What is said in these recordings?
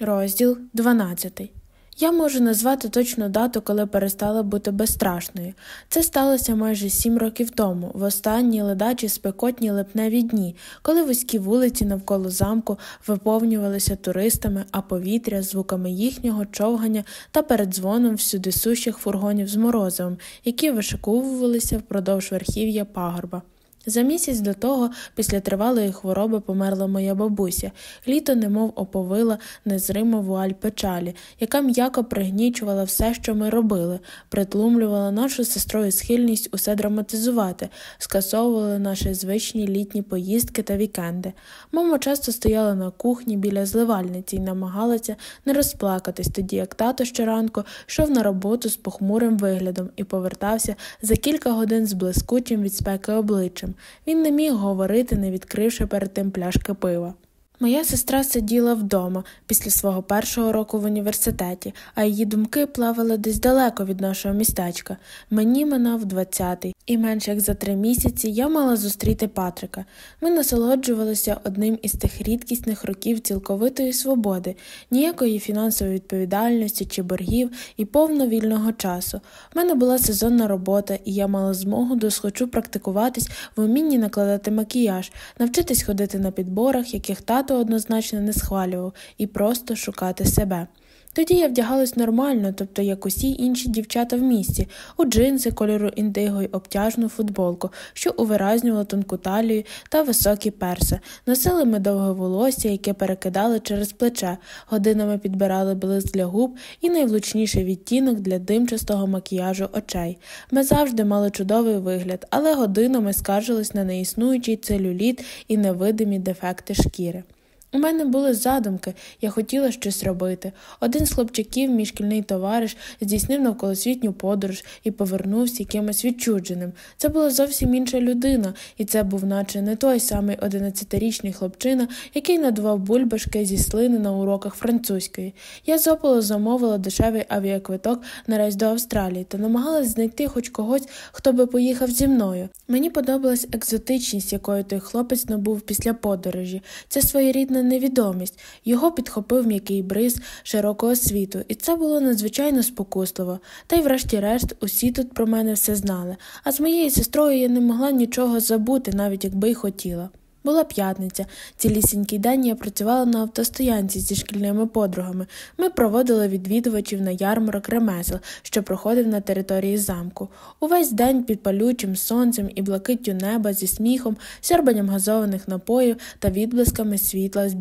Розділ 12 Я можу назвати точну дату, коли перестала бути безстрашною. Це сталося майже сім років тому, в останній ледачі спекотні липневі дні, коли вузькі вулиці навколо замку виповнювалися туристами, а повітря звуками їхнього човгання та передзвоном всюди сущих фургонів з морозивом, які вишиковувалися впродовж верхів'я пагорба. За місяць до того, після тривалої хвороби, померла моя бабуся. Літо немов оповила незрима вуаль печалі, яка м'яко пригнічувала все, що ми робили, притлумлювала нашу сестрою схильність усе драматизувати, скасовувала наші звичні літні поїздки та вікенди. Мама часто стояла на кухні біля зливальниці і намагалася не розплакатись, тоді як тато щоранку йшов на роботу з похмурим виглядом і повертався за кілька годин з блискучим від спеки обличчям. Він не міг говорити, не відкривши перед тим пляшки пива. Моя сестра сиділа вдома після свого першого року в університеті, а її думки плавали десь далеко від нашого містечка. Мені минав двадцятий, і менше як за три місяці я мала зустріти Патрика. Ми насолоджувалися одним із тих рідкісних років цілковитої свободи, ніякої фінансової відповідальності чи боргів і повно вільного часу. У мене була сезонна робота, і я мала змогу досхочу практикуватись в умінні накладати макіяж, навчитись ходити на підборах, яких тато тато однозначно не схвалював і просто шукати себе. Тоді я вдягалась нормально, тобто як усі інші дівчата в місті, у джинси кольору індиго й обтяжну футболку, що увиразнювала тонку талію та високі перси, носили ми довге волосся, яке перекидали через плече, годинами підбирали блиск для губ і найвлучніший відтінок для димчастого макіяжу очей. Ми завжди мали чудовий вигляд, але годинами скаржились на неіснуючий целюліт і невидимі дефекти шкіри. У мене були задумки, я хотіла щось робити. Один з хлопчаків, мій шкільний товариш, здійснив навколосвітню подорож і повернувся якимось відчудженим. Це була зовсім інша людина, і це був, наче не той самий одинадцятирічний хлопчина, який надував бульбашки зі слини на уроках французької. Я зополо замовила дешевий авіаквиток на рейс до Австралії та намагалась знайти хоч когось, хто би поїхав зі мною. Мені подобалась екзотичність, якою той хлопець набув після подорожі. Це своєрідна повна невідомість, його підхопив м'який бриз широкого світу, і це було надзвичайно спокусливо. Та й, врешті-решт, усі тут про мене все знали, а з моєю сестрою я не могла нічого забути, навіть якби й хотіла. Була п'ятниця. Цілісінький день я працювала на автостоянці зі шкільними подругами. Ми проводили відвідувачів на ярмарок ремесел, що проходив на території замку. Увесь день під палючим сонцем і блакиттю неба зі сміхом, сярбанням газованих напоїв та відблисками світла з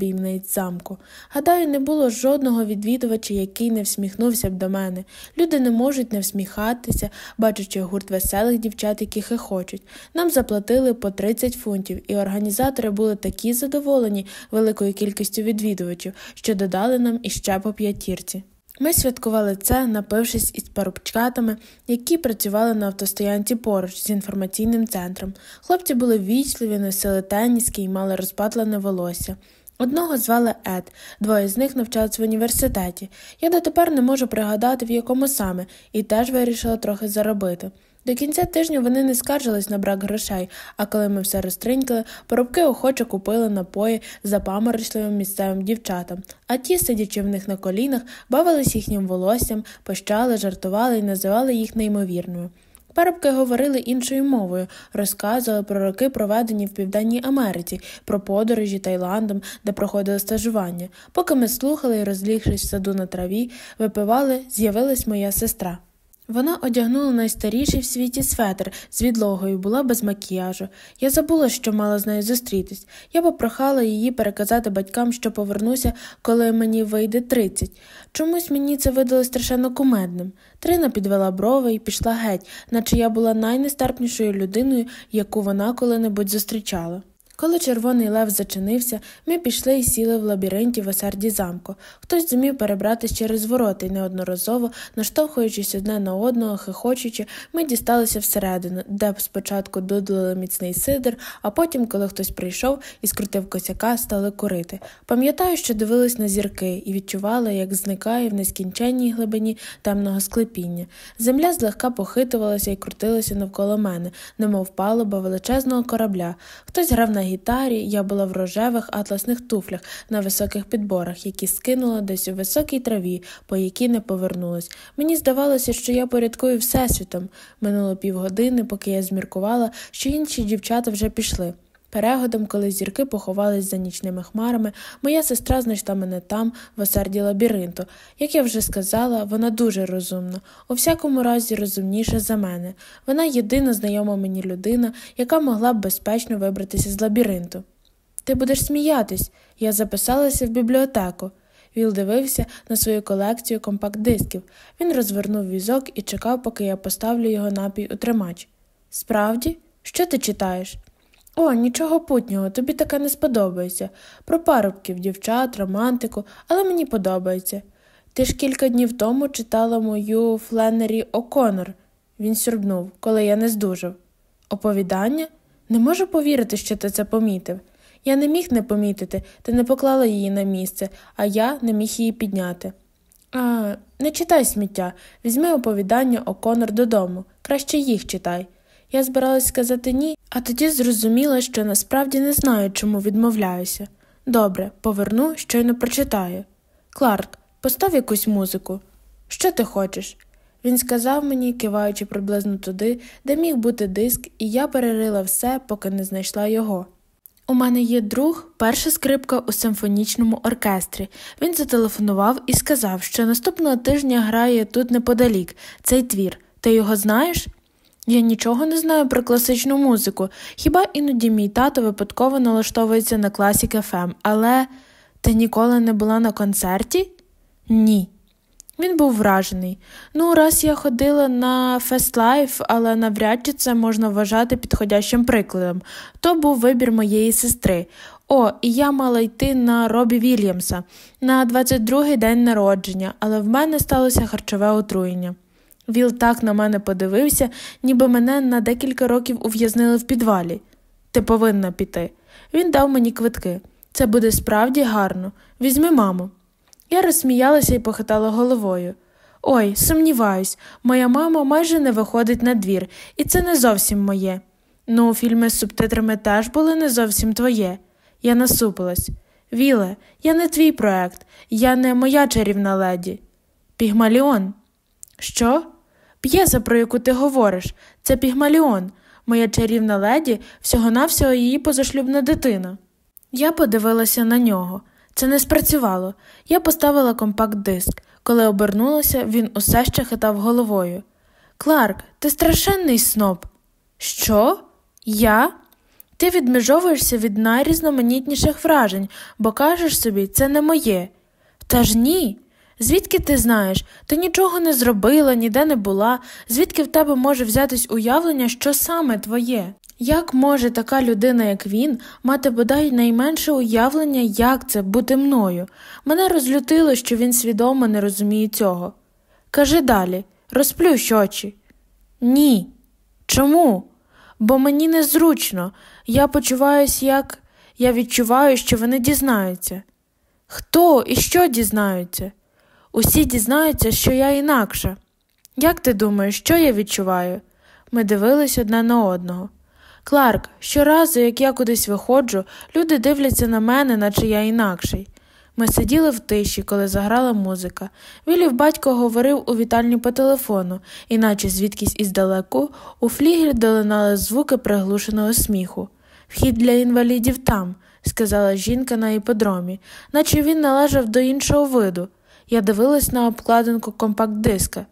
замку. Гадаю, не було жодного відвідувача, який не всміхнувся б до мене. Люди не можуть не всміхатися, бачачи гурт веселих дівчат, які хихочуть. Нам заплатили по 30 фунтів, і організатор організатори були такі задоволені великою кількістю відвідувачів, що додали нам іще по п'ятірці. Ми святкували це, напившись із парубчатами, які працювали на автостоянці поруч з інформаційним центром. Хлопці були вічливі, носили теніски і мали розпатлене волосся. Одного звали Ед, двоє з них навчались в університеті. Я дотепер не можу пригадати, в якому саме, і теж вирішила трохи заробити. До кінця тижня вони не скаржились на брак грошей, а коли ми все розтринькали, поробки охоче купили напої запаморочливим місцевим дівчатам, а ті, сидячи в них на колінах, бавились їхнім волоссям, пощали, жартували і називали їх неймовірною. Парубки говорили іншою мовою, розказували про роки, проведені в Південній Америці, про подорожі Таїландом, де проходили стажування. Поки ми слухали і, розлігшись в саду на траві, випивали, з'явилась моя сестра. Вона одягнула найстаріший в світі светр з відлогою, була без макіяжу. Я забула, що мала з нею зустрітись. Я попрохала її переказати батькам, що повернуся, коли мені вийде тридцять. Чомусь мені це видалось страшенно кумедним. Трина підвела брови і пішла геть, наче я була найнестарпнішою людиною, яку вона коли-небудь зустрічала. Коли червоний лев зачинився, ми пішли і сіли в лабіринті в осерді замку. Хтось зумів перебратись через ворота і неодноразово, наштовхуючись одне на одного, хихочучи, ми дісталися всередину, де спочатку додлили міцний сидр, а потім, коли хтось прийшов і скрутив косяка, стали курити. Пам'ятаю, що дивились на зірки і відчували, як зникає в нескінченній глибині темного склепіння. Земля злегка похитувалася і крутилася навколо мене, немов палуба величезного корабля. Хтось грав на гітарі, я була в рожевих атласних туфлях на високих підборах, які скинула десь у високій траві, по якій не повернулась. Мені здавалося, що я порядкую всесвітом. Минуло півгодини, поки я зміркувала, що інші дівчата вже пішли. Перегодом, коли зірки поховались за нічними хмарами, моя сестра знайшла мене там, в осерді лабіринту. Як я вже сказала, вона дуже розумна, у всякому разі розумніша за мене. Вона єдина знайома мені людина, яка могла б безпечно вибратися з лабіринту. Ти будеш сміятись, я записалася в бібліотеку. Віл дивився на свою колекцію компакт-дисків. Він розвернув візок і чекав, поки я поставлю його напій у тримач. Справді, що ти читаєш? О, нічого путнього, тобі таке не сподобається. Про парубків, дівчат, романтику, але мені подобається. Ти ж кілька днів тому читала мою Фленнері О'Конор. Він сюрбнув, коли я не здужав. Оповідання? Не можу повірити, що ти це помітив. Я не міг не помітити, ти не поклала її на місце, а я не міг її підняти. А, не читай сміття, візьми оповідання О'Конор додому, краще їх читай. Я збиралась сказати ні, а тоді зрозуміла, що насправді не знаю, чому відмовляюся. Добре, поверну, щойно прочитаю. Кларк, постав якусь музику. Що ти хочеш? Він сказав мені, киваючи приблизно туди, де міг бути диск, і я перерила все, поки не знайшла його. У мене є друг, перша скрипка у симфонічному оркестрі. Він зателефонував і сказав, що наступного тижня грає тут неподалік цей твір. Ти його знаєш? Я нічого не знаю про класичну музику, хіба іноді мій тато випадково налаштовується на Classic FM, але ти ніколи не була на концерті? Ні. Він був вражений. Ну, раз я ходила на Westlife, але навряд чи це можна вважати підходящим прикладом. То був вибір моєї сестри. О, і я мала йти на Роббі Вільямса на 22-й день народження, але в мене сталося харчове отруєння. Віл так на мене подивився, ніби мене на декілька років ув'язнили в підвалі. Ти повинна піти. Він дав мені квитки. Це буде справді гарно. Візьми, маму. Я розсміялася і похитала головою. Ой, сумніваюсь, моя мама майже не виходить на двір, і це не зовсім моє. Ну, фільми з субтитрами теж були не зовсім твоє. Я насупилась. Віле, я не твій проект, я не моя чарівна леді. Пігмаліон. Що? П'єса, про яку ти говориш, це Пігмаліон, моя чарівна леді, всього навсього її позашлюбна дитина. Я подивилася на нього. Це не спрацювало. Я поставила компакт-диск. Коли обернулася, він усе ще хитав головою. Кларк, ти страшенний сноб. Що? Я? Ти відмежовуєшся від найрізноманітніших вражень, бо кажеш собі, це не моє. Та ж ні. Звідки ти знаєш? Ти нічого не зробила, ніде не була, звідки в тебе може взятись уявлення, що саме твоє? Як може така людина, як він, мати бодай найменше уявлення, як це бути мною? Мене розлютило, що він свідомо не розуміє цього. Кажи далі, розплющ очі. Ні. Чому? Бо мені незручно. Я почуваюся як. Я відчуваю, що вони дізнаються. Хто і що дізнаються? Усі дізнаються, що я інакша. Як ти думаєш, що я відчуваю? Ми дивились одне на одного. Кларк, щоразу, як я кудись виходжу, люди дивляться на мене, наче я інакший. Ми сиділи в тиші, коли заграла музика. Вілів батько говорив у вітальні по телефону, іначе звідкись іздалеку у флігель долинали звуки приглушеного сміху. Вхід для інвалідів там, сказала жінка на іподромі, наче він належав до іншого виду. Я дивилась на обкладинку компакт-диска.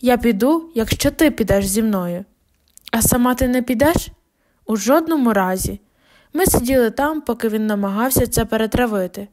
Я піду, якщо ти підеш зі мною. А сама ти не підеш? У жодному разі. Ми сиділи там, поки він намагався це перетравити.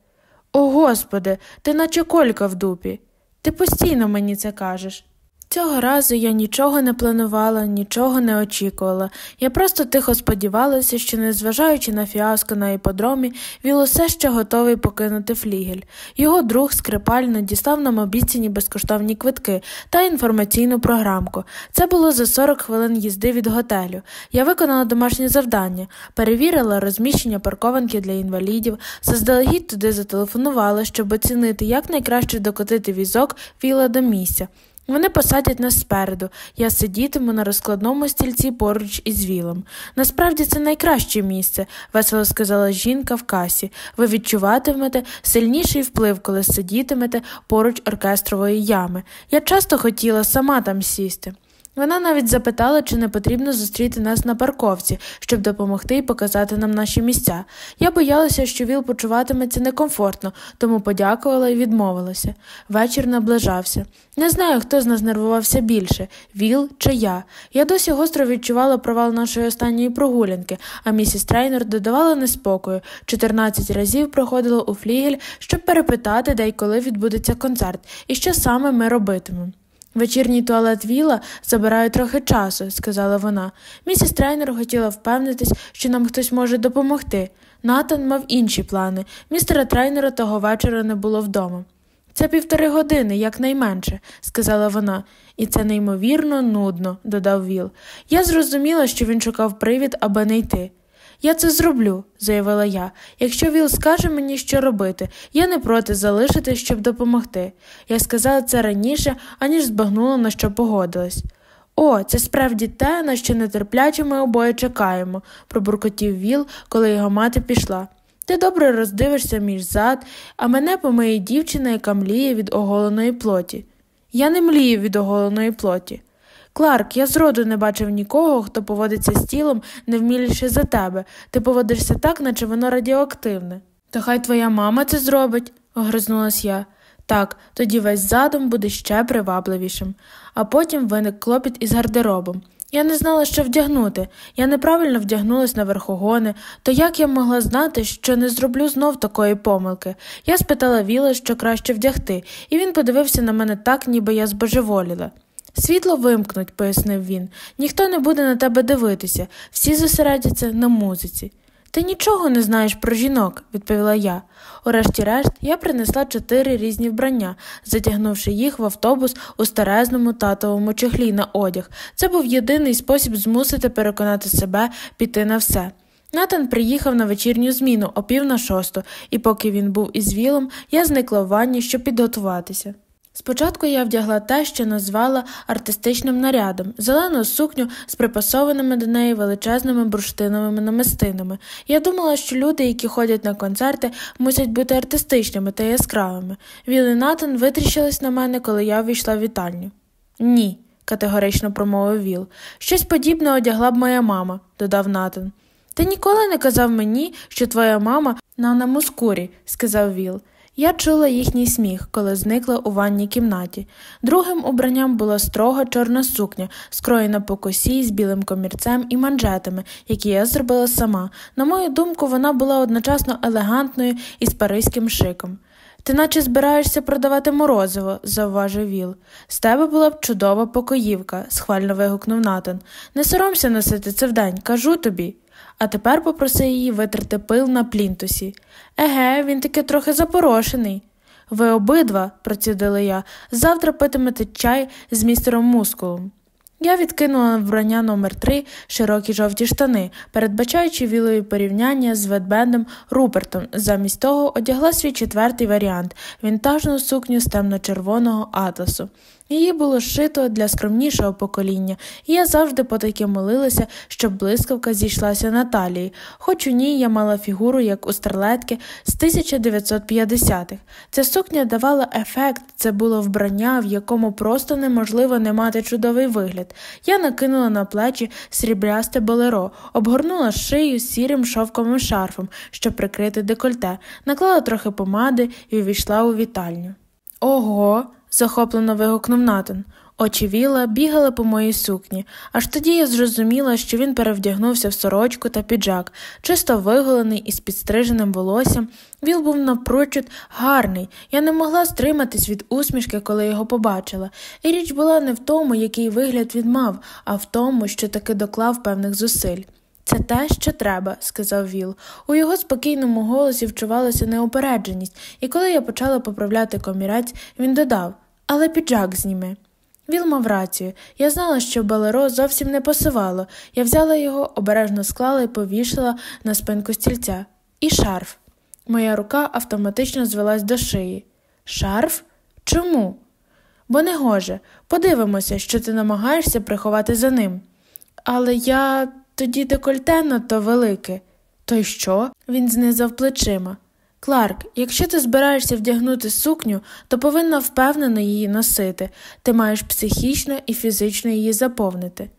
О Господи, ти наче колька в дупі. Ти постійно мені це кажеш. Цього разу я нічого не планувала, нічого не очікувала. Я просто тихо сподівалася, що, незважаючи на фіаско на іподромі, Віл усе ще готовий покинути флігель. Його друг скрипально дістав нам обіцяні безкоштовні квитки та інформаційну програмку. Це було за 40 хвилин їзди від готелю. Я виконала домашнє завдання, перевірила розміщення паркованки для інвалідів, заздалегідь туди зателефонувала, щоб оцінити, як найкраще докотити візок Віла до місця. Вони посадять нас спереду, я сидітиму на розкладному стільці поруч із вілом. Насправді це найкраще місце, весело сказала жінка в касі. Ви відчуватимете сильніший вплив, коли сидітимете поруч оркестрової ями. Я часто хотіла сама там сісти. Вона навіть запитала, чи не потрібно зустріти нас на парковці, щоб допомогти і показати нам наші місця. Я боялася, що Віл почуватиметься некомфортно, тому подякувала і відмовилася. Вечір наближався. Не знаю, хто з нас нервувався більше Віл чи я. Я досі гостро відчувала провал нашої останньої прогулянки, а місіс трейнер додавала неспокою. 14 разів проходила у флігель, щоб перепитати, де й коли відбудеться концерт, і що саме ми робитимемо. Вечірній туалет Віла забирає трохи часу, сказала вона. Місіс трейнер хотіла впевнитись, що нам хтось може допомогти. Натан мав інші плани. Містера трейнера того вечора не було вдома. Це півтори години, якнайменше, сказала вона, і це неймовірно нудно, додав Віл. Я зрозуміла, що він шукав привід, аби не йти. Я це зроблю, заявила я. Якщо Віл скаже мені, що робити, я не проти залишити, щоб допомогти. Я сказала це раніше, аніж збагнула, на що погодилась. О, це справді те, на що нетерпляче ми обоє чекаємо, пробуркотів Віл, коли його мати пішла. Ти добре роздивишся між зад, а мене помиє дівчина, яка мліє від оголеної плоті. Я не млію від оголеної плоті. Кларк, я зроду не бачив нікого, хто поводиться з тілом не вміліше за тебе. Ти поводишся так, наче воно радіоактивне. То хай твоя мама це зробить, огризнулась я. Так, тоді весь задум буде ще привабливішим, а потім виник клопіт із гардеробом. Я не знала, що вдягнути. Я неправильно вдягнулась на верхогони, то як я могла знати, що не зроблю знов такої помилки? Я спитала Віла, що краще вдягти, і він подивився на мене так, ніби я збожеволіла. Світло вимкнуть, пояснив він. Ніхто не буде на тебе дивитися, всі зосередяться на музиці. Ти нічого не знаєш про жінок, відповіла я. Урешті-решт, я принесла чотири різні вбрання, затягнувши їх в автобус у старезному татовому чехлі на одяг. Це був єдиний спосіб змусити переконати себе піти на все. Натан приїхав на вечірню зміну о пів на шосту, і поки він був із вілом, я зникла в ванні, щоб підготуватися. Спочатку я вдягла те, що назвала артистичним нарядом, зелену сукню з припасованими до неї величезними бурштиновими намистинами. Я думала, що люди, які ходять на концерти, мусять бути артистичними та яскравими. Віл і Натан витріщились на мене, коли я увійшла в вітальню. Ні, категорично промовив Віл. Щось подібне одягла б моя мама, додав Натан. Ти ніколи не казав мені, що твоя мама на намускурі, сказав Віл. Я чула їхній сміх, коли зникла у ванній кімнаті. Другим убранням була строга чорна сукня, скроєна по косі з білим комірцем і манжетами, які я зробила сама. На мою думку, вона була одночасно елегантною і з паризьким шиком. Ти наче збираєшся продавати морозиво, завважив Віл. З тебе була б чудова покоївка, схвально вигукнув Натан. Не соромся носити це вдень, кажу тобі а тепер попроси її витерти пил на плінтусі. Еге, він таки трохи запорошений. Ви обидва, процідила я, завтра питимете чай з містером мускулом. Я відкинула вбрання номер 3 широкі жовті штани, передбачаючи вілові порівняння з ведбендом Рупертом, замість того одягла свій четвертий варіант вінтажну сукню з темно-червоного атласу. Її було шито для скромнішого покоління, і я завжди потайки молилася, щоб блискавка зійшлася на талії, хоч у ній я мала фігуру, як у старлетки з 1950-х. Ця сукня давала ефект, це було вбрання, в якому просто неможливо не мати чудовий вигляд. Я накинула на плечі сріблясте болеро, обгорнула шию сірим шовковим шарфом, щоб прикрити декольте, наклала трохи помади і увійшла у вітальню. Ого захоплено вигукнув Натан. Очі віла бігали по моїй сукні, аж тоді я зрозуміла, що він перевдягнувся в сорочку та піджак, чисто виголений із підстриженим волоссям. Віл був напрочуд гарний. Я не могла стриматись від усмішки, коли його побачила. І річ була не в тому, який вигляд він мав, а в тому, що таки доклав певних зусиль. Це те, що треба, сказав Віл. У його спокійному голосі вчувалася неупередженість, і коли я почала поправляти комірець, він додав але піджак зніми. Віл мав рацію. Я знала, що балеро зовсім не посувало. Я взяла його, обережно склала і повішала на спинку стільця. І шарф. Моя рука автоматично звелась до шиї. Шарф? Чому? Бо не гоже, подивимося, що ти намагаєшся приховати за ним. Але я тоді декольте надто велике. То й що? Він знизав плечима. Кларк, якщо ти збираєшся вдягнути сукню, то повинна впевнено її носити, ти маєш психічно і фізично її заповнити.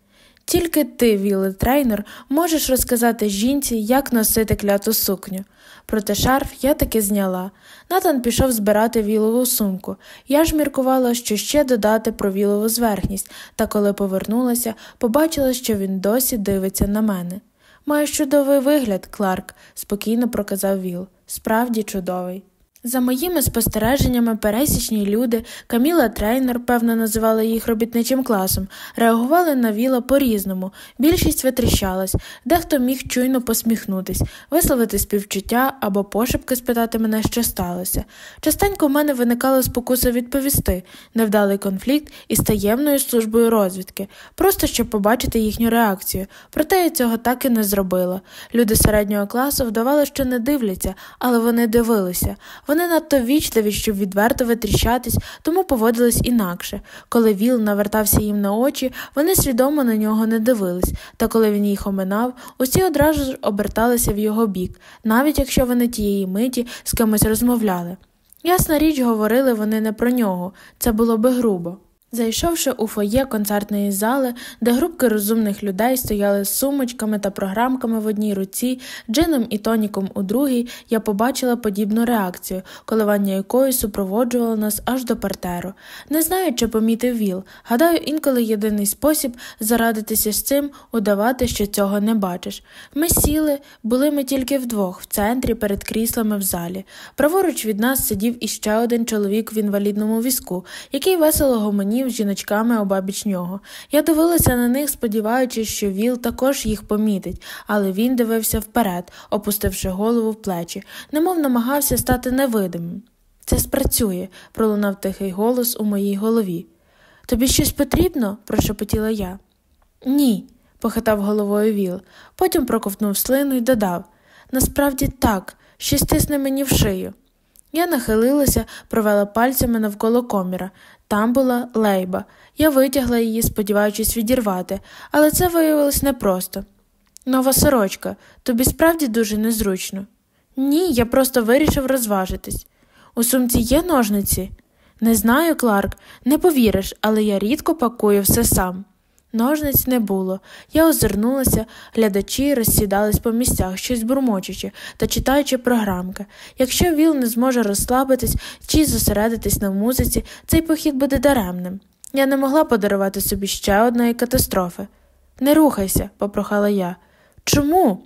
Тільки ти, Вілле Трейнер, можеш розказати жінці, як носити кляту сукню. Проте шарф я таки зняла. Натан пішов збирати вілову сумку. Я ж міркувала, що ще додати про вілову зверхність, та коли повернулася, побачила, що він досі дивиться на мене. Маєш чудовий вигляд, Кларк, спокійно проказав Віл. Справді чудовий. За моїми спостереженнями, пересічні люди, Каміла трейнер, певно, називала їх робітничим класом, реагували на віла по-різному. Більшість витріщалась, дехто міг чуйно посміхнутись, висловити співчуття або пошепки спитати мене, що сталося. Частенько в мене виникала спокуса відповісти, невдалий конфлікт із таємною службою розвідки, просто щоб побачити їхню реакцію. Проте я цього так і не зробила. Люди середнього класу вдавали, що не дивляться, але вони дивилися. Вони надто вічливі, щоб відверто витріщатись, тому поводились інакше. Коли Віл навертався їм на очі, вони свідомо на нього не дивились, та коли він їх оминав, усі одразу ж оберталися в його бік, навіть якщо вони тієї миті з кимось розмовляли. Ясна річ, говорили вони не про нього, це було би грубо. Зайшовши у фоє концертної зали, де групки розумних людей стояли з сумочками та програмками в одній руці, джином і тоніком у другій, я побачила подібну реакцію, коливання якої супроводжувало нас аж до партеру. Не знаю, чи помітив Віл. Гадаю, інколи єдиний спосіб зарадитися з цим удавати, що цього не бачиш. Ми сіли, були ми тільки вдвох, в центрі перед кріслами в залі. Праворуч від нас сидів іще один чоловік в інвалідному візку, який весело гомонів з жіночками обабіч нього. Я дивилася на них, сподіваючись, що Віл також їх помітить, але він дивився вперед, опустивши голову в плечі, немов намагався стати невидимим. Це спрацює, пролунав тихий голос у моїй голові. Тобі щось потрібно? прошепотіла я. Ні, похитав головою Віл, потім проковтнув слину і додав Насправді так, щось тисне мені в шию. Я нахилилася, провела пальцями навколо коміра. Там була лейба. Я витягла її, сподіваючись відірвати, але це виявилось непросто. Нова сорочка, тобі справді дуже незручно. Ні, я просто вирішив розважитись. У сумці є ножниці? Не знаю, Кларк, не повіриш, але я рідко пакую все сам. Ножниць не було. Я озирнулася, глядачі розсідались по місцях, щось бурмочучи та читаючи програмки. Якщо Віл не зможе розслабитись чи зосередитись на музиці, цей похід буде даремним. Я не могла подарувати собі ще одної катастрофи. Не рухайся, попрохала я. Чому?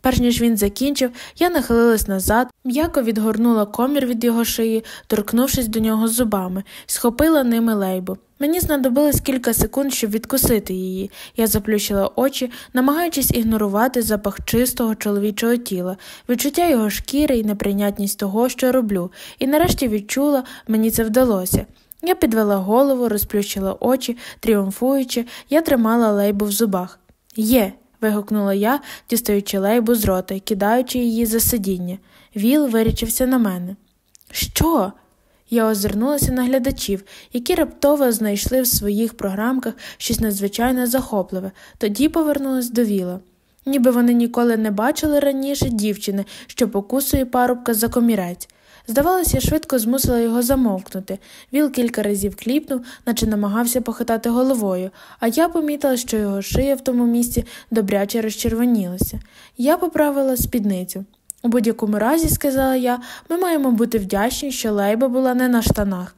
Перш ніж він закінчив, я нахилилась назад, м'яко відгорнула комір від його шиї, торкнувшись до нього зубами, схопила ними лейбу. Мені знадобилось кілька секунд, щоб відкусити її. Я заплющила очі, намагаючись ігнорувати запах чистого чоловічого тіла, відчуття його шкіри і неприйнятність того, що роблю, і нарешті відчула, мені це вдалося. Я підвела голову, розплющила очі, тріумфуючи, я тримала лейбу в зубах. Є вигукнула я, дістаючи лейбу з рота і кидаючи її за сидіння. Віл вирічився на мене. Що? Я озирнулася на глядачів, які раптово знайшли в своїх програмках щось надзвичайно захопливе, тоді повернулась до Віла. Ніби вони ніколи не бачили раніше дівчини, що покусує парубка за комірець. Здавалося, швидко змусила його замовкнути. Віл кілька разів кліпнув, наче намагався похитати головою, а я помітила, що його шия в тому місці добряче розчервонілася. Я поправила спідницю. У будь-якому разі, сказала я, ми маємо бути вдячні, що лейба була не на штанах.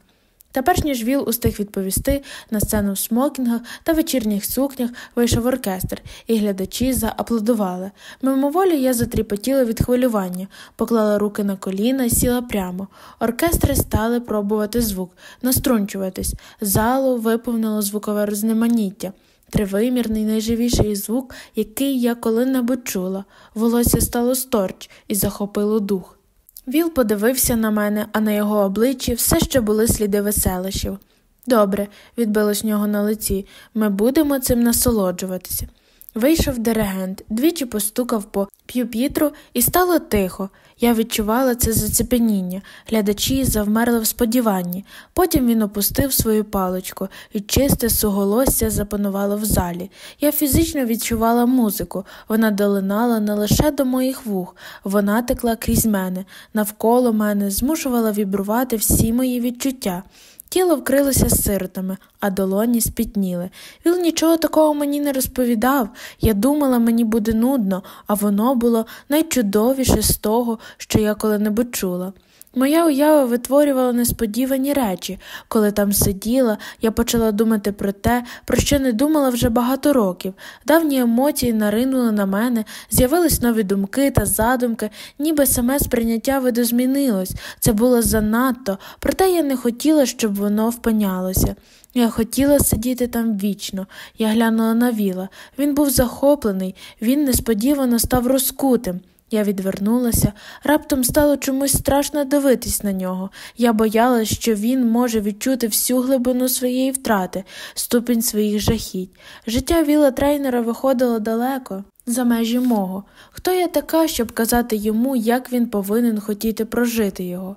Та перш ніж Віл устиг відповісти, на сцену в смокінгах та вечірніх сукнях вийшов оркестр, і глядачі зааплодували. Мимоволі я затріпотіла від хвилювання, поклала руки на коліна і сіла прямо. Оркестри стали пробувати звук, наструнчуватись. Залу виповнило звукове рознеманіття. Тривимірний найживіший звук, який я коли-небудь чула. Волосся стало сторч і захопило дух. Віл подивився на мене, а на його обличчі все ще були сліди веселищів. Добре, відбилось нього на лиці, ми будемо цим насолоджуватися. Вийшов диригент, двічі постукав по п'юпітру і стало тихо. Я відчувала це зацепеніння. Глядачі завмерли в сподіванні. Потім він опустив свою паличку, і чисте суголосся запанувало в залі. Я фізично відчувала музику. Вона долинала не лише до моїх вух, вона текла крізь мене, навколо мене, змушувала вібрувати всі мої відчуття. Тіло вкрилося сиротами, а долоні спітніли. Він нічого такого мені не розповідав. Я думала, мені буде нудно, а воно було найчудовіше з того, що я коли-небудь чула. Моя уява витворювала несподівані речі. Коли там сиділа, я почала думати про те, про що не думала вже багато років. Давні емоції наринули на мене, з'явились нові думки та задумки, ніби саме сприйняття видозмінилось. Це було занадто, проте я не хотіла, щоб воно впинялося. Я хотіла сидіти там вічно. Я глянула на віла. Він був захоплений, він несподівано став розкутим. Я відвернулася, раптом стало чомусь страшно дивитись на нього. Я боялась, що він може відчути всю глибину своєї втрати, ступінь своїх жахіть. Життя віла трейнера виходило далеко. За межі мого. Хто я така, щоб казати йому, як він повинен хотіти прожити його?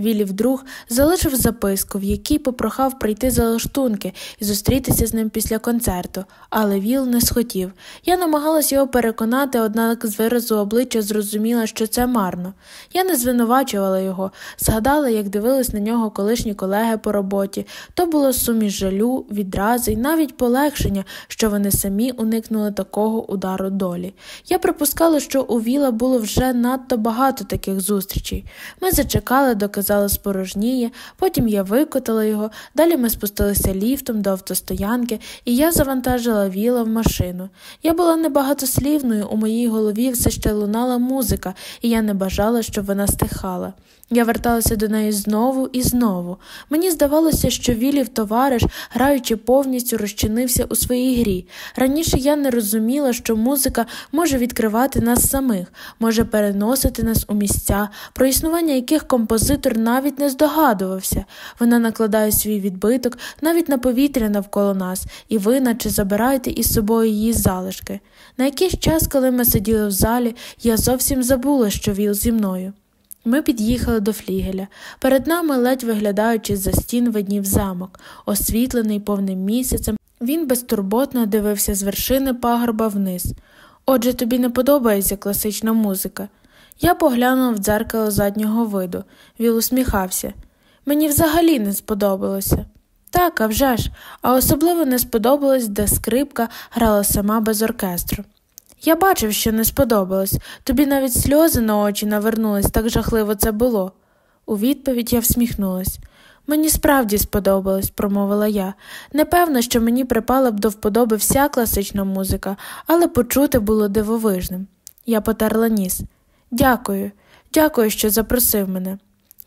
Вілів друг залишив записку, в якій попрохав прийти за лаштунки і зустрітися з ним після концерту, але Віл не схотів. Я намагалась його переконати, однак з виразу обличчя зрозуміла, що це марно. Я не звинувачувала його, згадала, як дивились на нього колишні колеги по роботі. То було суміш жалю, відрази й навіть полегшення, що вони самі уникнули такого удару долі. Я припускала, що у Віла було вже надто багато таких зустрічей. Ми зачекали, доки зала спорожніє, потім я викотала його, далі ми спустилися ліфтом до автостоянки, і я завантажила віла в машину. Я була небагатослівною, у моїй голові все ще лунала музика, і я не бажала, щоб вона стихала. Я верталася до неї знову і знову. Мені здавалося, що Вілів товариш, граючи повністю, розчинився у своїй грі. Раніше я не розуміла, що музика може відкривати нас самих, може переносити нас у місця, про існування яких композитор навіть не здогадувався. Вона накладає свій відбиток навіть на повітря навколо нас, і ви, наче забираєте із собою її залишки. На якийсь час, коли ми сиділи в залі, я зовсім забула, що віл зі мною. Ми під'їхали до флігеля. Перед нами, ледь виглядаючи за стін, виднів замок, освітлений повним місяцем, він безтурботно дивився з вершини пагорба вниз. Отже, тобі не подобається класична музика. Я поглянула в дзеркало заднього виду. Віл усміхався. Мені взагалі не сподобалося. Так, а вже ж, а особливо не сподобалось, де скрипка грала сама без оркестру. Я бачив, що не сподобалось, тобі навіть сльози на очі навернулись, так жахливо це було. У відповідь я всміхнулась. Мені справді сподобалось, промовила я. Непевно, що мені припала б до вподоби вся класична музика, але почути було дивовижним. Я потерла ніс. Дякую, дякую, що запросив мене.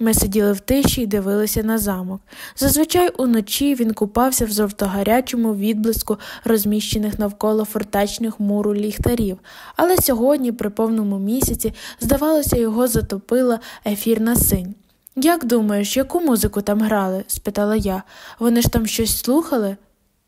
Ми сиділи в тиші і дивилися на замок. Зазвичай уночі він купався в жовтогарячому відблиску розміщених навколо фортечних муру ліхтарів, але сьогодні, при повному місяці, здавалося, його затопила ефірна синь. Як думаєш, яку музику там грали? спитала я. Вони ж там щось слухали?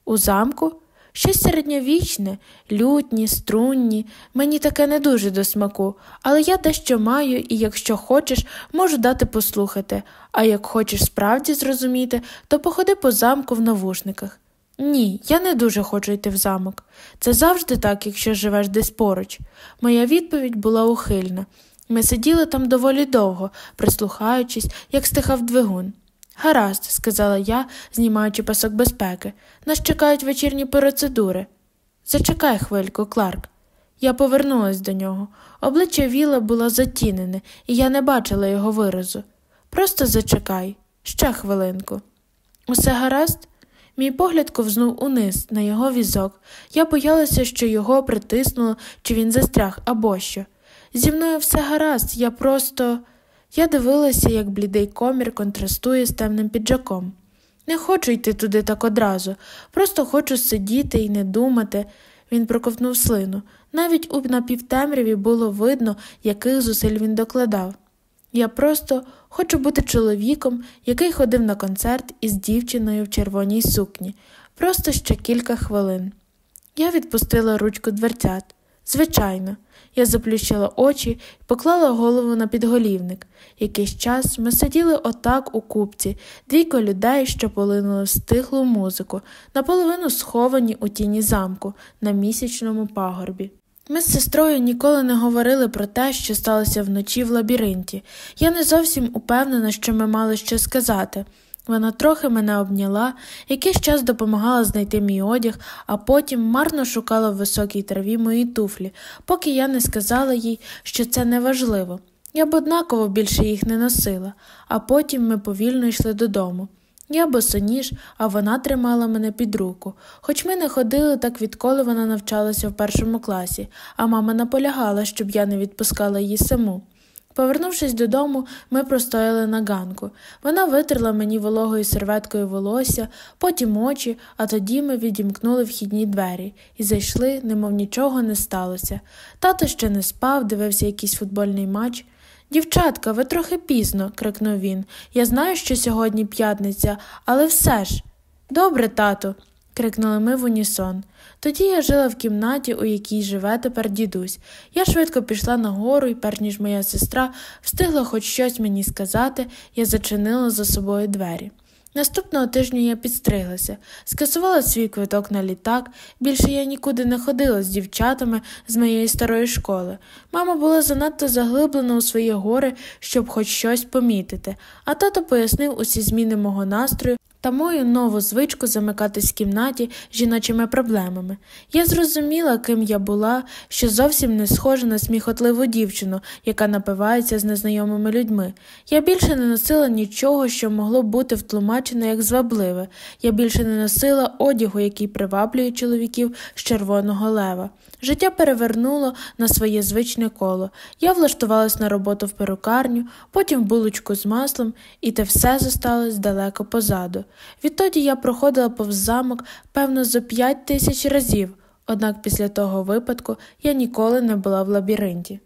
У замку? Щось середньовічне, лютні, струнні, мені таке не дуже до смаку, але я дещо маю і, якщо хочеш, можу дати послухати, а як хочеш справді зрозуміти, то походи по замку в навушниках. Ні, я не дуже хочу йти в замок. Це завжди так, якщо живеш десь поруч. Моя відповідь була ухильна. Ми сиділи там доволі довго, прислухаючись, як стихав двигун. Гаразд, сказала я, знімаючи пасок безпеки. Нас чекають вечірні процедури. Зачекай хвильку, Кларк. Я повернулась до нього. Обличчя Віла було затінене, і я не бачила його виразу. Просто зачекай, ще хвилинку. Усе гаразд? Мій погляд ковзнув униз, на його візок. Я боялася, що його притиснуло, чи він застряг або що. Зі мною все гаразд, я просто. Я дивилася, як блідий комір контрастує з темним піджаком. Не хочу йти туди так одразу, просто хочу сидіти і не думати. Він проковтнув слину. Навіть у напівтемряві було видно, яких зусиль він докладав. Я просто хочу бути чоловіком, який ходив на концерт із дівчиною в червоній сукні, просто ще кілька хвилин. Я відпустила ручку дверцят. Звичайно, я заплющила очі і поклала голову на підголівник. Якийсь час ми сиділи отак у купці, двійко людей, що полинули в стихлу музику, наполовину сховані у тіні замку на місячному пагорбі. Ми з сестрою ніколи не говорили про те, що сталося вночі в лабіринті. Я не зовсім упевнена, що ми мали що сказати. Вона трохи мене обняла, якийсь час допомагала знайти мій одяг, а потім марно шукала в високій траві мої туфлі, поки я не сказала їй, що це не важливо. Я б однаково більше їх не носила, а потім ми повільно йшли додому. Я босоніж, а вона тримала мене під руку. Хоч ми не ходили так відколи вона навчалася в першому класі, а мама наполягала, щоб я не відпускала її саму. Повернувшись додому, ми простояли на ганку. Вона витерла мені вологою серветкою волосся, потім очі, а тоді ми відімкнули вхідні двері і зайшли, немов нічого не сталося. Тато ще не спав, дивився якийсь футбольний матч. Дівчатка, ви трохи пізно, крикнув він. Я знаю, що сьогодні п'ятниця, але все ж. Добре, тато, крикнули ми в унісон. Тоді я жила в кімнаті, у якій живе тепер дідусь. Я швидко пішла нагору, і, перш ніж моя сестра встигла хоч щось мені сказати, я зачинила за собою двері. Наступного тижня я підстриглася, скасувала свій квиток на літак, більше я нікуди не ходила з дівчатами з моєї старої школи. Мама була занадто заглиблена у свої гори, щоб хоч щось помітити, а тато пояснив усі зміни мого настрою та мою нову звичку замикатись в кімнаті жіночими проблемами. Я зрозуміла, ким я була, що зовсім не схожа на сміхотливу дівчину, яка напивається з незнайомими людьми. Я більше не носила нічого, що могло бути втлумачено як звабливе. Я більше не носила одягу, який приваблює чоловіків з червоного лева. Життя перевернуло на своє звичне коло. Я влаштувалась на роботу в перукарню, потім булочку з маслом, і те все зосталось далеко позаду. Відтоді я проходила повз замок, певно, зо п'ять тисяч разів, однак після того випадку я ніколи не була в лабіринті.